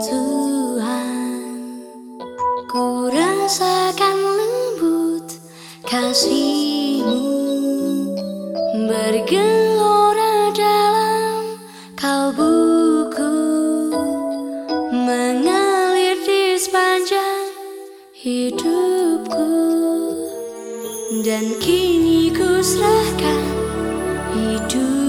Tuhan Ku rasakan lembut kasihmu. Bergelora dalam kalbuku Mengalir di sepanjang hidupku. Dan kini ku serahkan hidup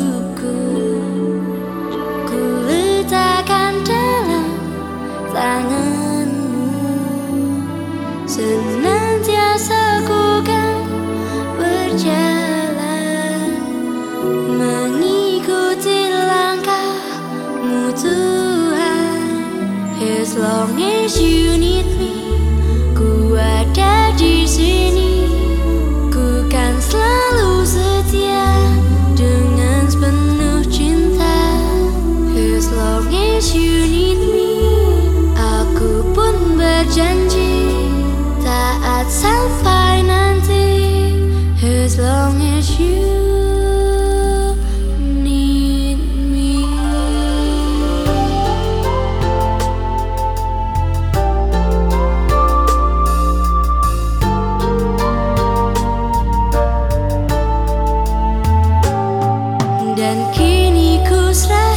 senantiasa ku kan berjalan mengikuti langkahmu Tuhan. As long as you dan kini ku serahkan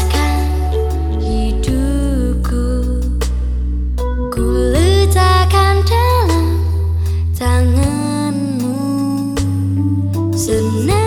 senantiasa